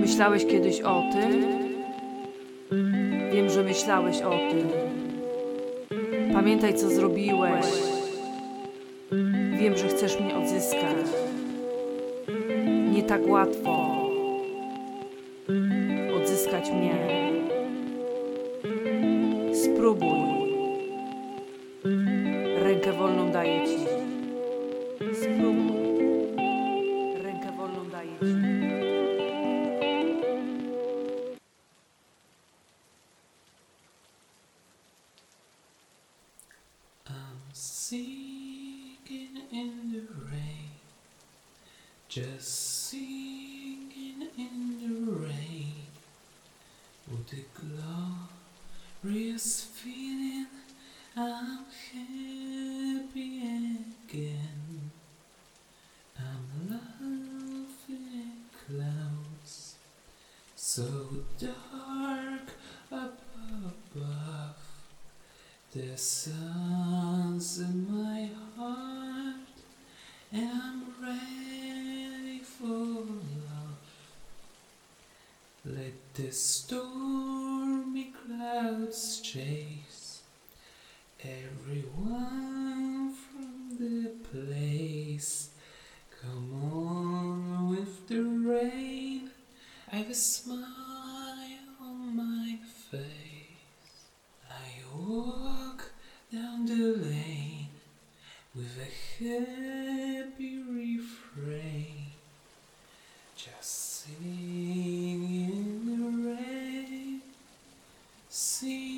Myślałeś kiedyś o tym? Wiem, że myślałeś o tym. Pamiętaj, co zrobiłeś. Wiem, że chcesz mnie odzyskać. Nie tak łatwo odzyskać mnie. Spróbuj. Daję ci. Spróbuj. Rękę wolną daję ci. I'm singing in the rain, just singing in the rain. With a glorious feeling, I'm happy again. I'm laughing clouds, so dark up above. The sun's in my heart, and I'm ready for love. Let the stormy clouds chase everyone from the place. Come on with the rain, I have a smile on my face. I walk down the lane with a happy refrain, just singing in the rain, singing